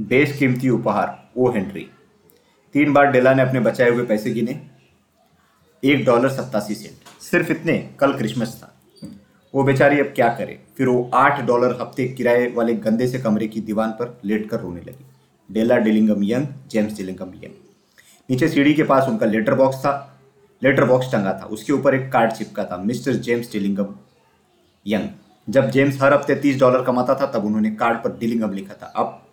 बेशकीमती उपहार, O Henry. तीन बार डेला ने अपने बचाए हुए पैसे गिने। एक डॉलर सत्तासी सेंट। सिर्फ़ इतने, कल क्रिसमस था। वो बेचारी अब क्या करे? फिर वो आठ डॉलर हफ़्ते किराए वाले गंदे से कमरे की दीवान पर लेट कर रोने लगी। Della Dillingham Young, James Dillingham Young. नीचे सीढ़ी के पास उनका लेटर बॉक्स था। लेटर बॉक्स टंगा था। उसके ऊपर एक कार्ड चिपका था, मिस्टर जेम्स डिलिंगम यंग। जब जेम्स हर हफ़्ते तीस डॉलर कमाता था, तब उन्होंने कार्ड पर डिलिंगम लिखा था। अब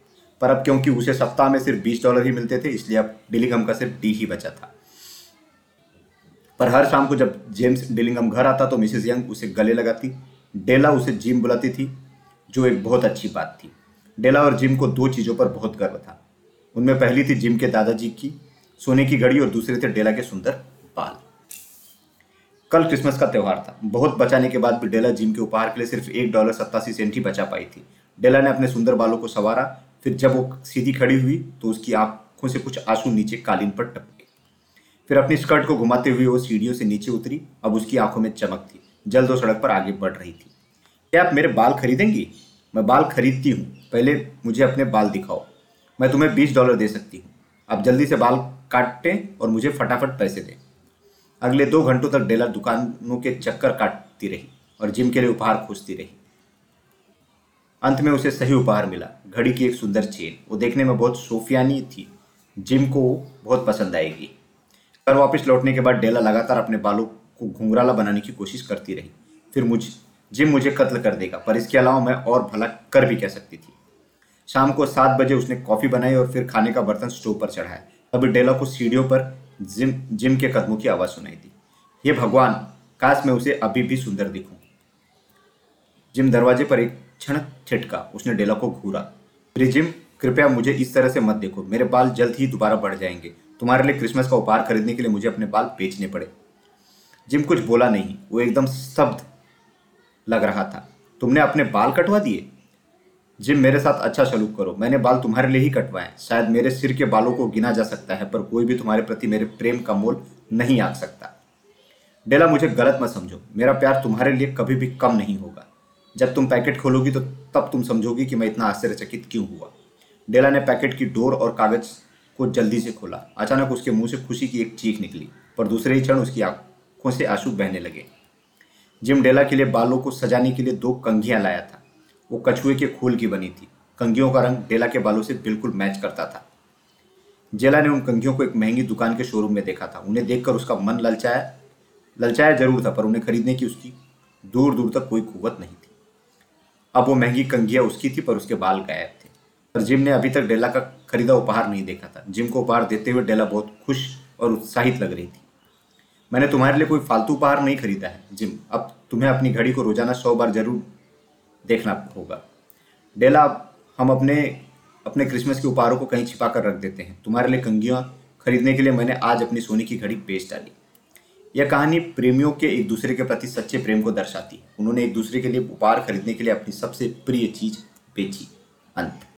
पर अब क्योंकि उसे सप्ताह में सिर्फ़ बीस डॉलर ही मिलते थे, इसलिए अब डिलिंगम का सिर्फ़ डी ही बचा था। पर हर शाम को जब जेम्स डिलिंगम घर आता तो मिसेस यंग उसे गले लगाती। डेला उसे जिम बुलाती थी, जो एक बहुत अच्छी बात थी। डेला और जिम को दो चीज़ों पर बहुत गर्व था। उनमें पहली थी जिम के दादाजी की, सोने की घड़ी, और दूसरे थे डेला के सुंदर बाल। कल क्रिसमस का त्यौहार था। बहुत बचाने के बाद भी डेला जिम के उपहार के लिए सिर्फ़ एक डॉलर सत्तासी सेंट ही बचा पाई थी। डेला ने अपने सुंदर बालों को संवारा फिर जब वो सीधी खड़ी हुई तो उसकी आँखों से कुछ आँसू नीचे कालीन पर टपके। फिर अपनी स्कर्ट को घुमाते हुए वो सीढ़ियों से नीचे उतरी। अब उसकी आँखों में चमक थी। जल्द वो सड़क पर आगे बढ़ रही थी। क्या आप मेरे बाल खरीदेंगी? मैं बाल खरीदती हूँ। पहले मुझे अपने बाल दिखाओ। मैं तुम्हें बीस डॉलर दे सकती हूँ। अब जल्दी से बाल काटें और मुझे फटाफट पैसे दें। अगले दो घंटों तक डेला दुकानों के चक्कर काटती रही और जिम के लिए उपहार खोजती रही। अंत में उसे सही उपहार मिला। घड़ी की एक सुंदर चेन। वो देखने में बहुत सोफियानी थी। जिम को बहुत पसंद आएगी। घर वापस लौटने के बाद डेला लगातार अपने बालों को घुंघराला बनाने की कोशिश करती रही। फिर मुझ, जिम मुझे कत्ल कर देगा, पर इसके अलावा मैं और भला कर भी कह सकती थी। शाम को सात बजे उसने कॉफ़ी बनाई और फिर खाने का बर्तन स्टोव पर चढ़ाया। तभी डेला को सीढ़ियों पर जिम जिम के कदमों की आवाज़ सुनाई दी। ये भगवान, काश मैं उसे अभी भी सुंदर दिखूं। जिम दरवाजे पर एक क्षण छिटका उसने डेला को घूरा। फिर जिम, कृपया मुझे इस तरह से मत देखो। मेरे बाल जल्द ही दोबारा बढ़ जाएँगे। तुम्हारे लिए क्रिसमस का उपहार खरीदने के लिए मुझे अपने बाल बेचने पड़े। जिम कुछ बोला नहीं। वो एकदम शब्द लग रहा था। तुमने अपने बाल कटवा दिए? जिम मेरे साथ अच्छा सलूक करो। मैंने बाल तुम्हारे लिए ही कटवाए शायद मेरे सिर के बालों को गिना जा सकता है, पर कोई भी तुम्हारे प्रति मेरे प्रेम का मोल नहीं आ सकता। डेला, मुझे गलत मत समझो। मेरा प्यार तुम्हारे लिए कभी भी कम नहीं होगा। जब तुम पैकेट खोलोगी तो तब तुम समझोगी कि मैं इतना आश्चर्यचकित क्यों हुआ। डेला ने पैकेट की डोर और कागज़ को जल्दी से खोला। अचानक उसके मुँह से खुशी की एक चीख निकली, पर दूसरे ही क्षण उसकी आँखों से आँसू बहने लगे। जिम डेला के लिए बालों को सजाने के लिए दो कंघियाँ लाया था। वो कछुए के खूल की बनी थी। कंघियों का रंग डेला के बालों से बिल्कुल मैच करता था। जेला ने उन कंघियों को एक महँगी दुकान के शोरूम में देखा था। उन्हें देखकर उसका मन ललचाया ललचाया ज़रूर था, पर उन्हें खरीदने की उसकी दूर दूर तक कोई कुवत नहीं अब वो महँगी कंघियाँ उसकी थी, पर उसके बाल गायब थे। पर जिम ने अभी तक डेला का खरीदा उपहार नहीं देखा था। जिम को उपहार देते हुए डेला बहुत खुश और उत्साहित लग रही थी। मैंने तुम्हारे लिए कोई फालतू उपहार नहीं खरीदा है, जिम। अब तुम्हें अपनी घड़ी को रोज़ाना सौ बार ज़रूर देखना होगा। डेला, हम अपने अपने क्रिसमस के उपहारों को कहीं छिपा कर रख देते हैं। तुम्हारे लिए कंगियाँ खरीदने के लिए मैंने आज अपनी सोने की घड़ी बेच डाली। यह कहानी प्रेमियों के एक दूसरे के प्रति सच्चे प्रेम को दर्शाती है। उन्होंने एक दूसरे के लिए उपहार खरीदने के लिए अपनी सबसे प्रिय चीज़ बेची, अंत।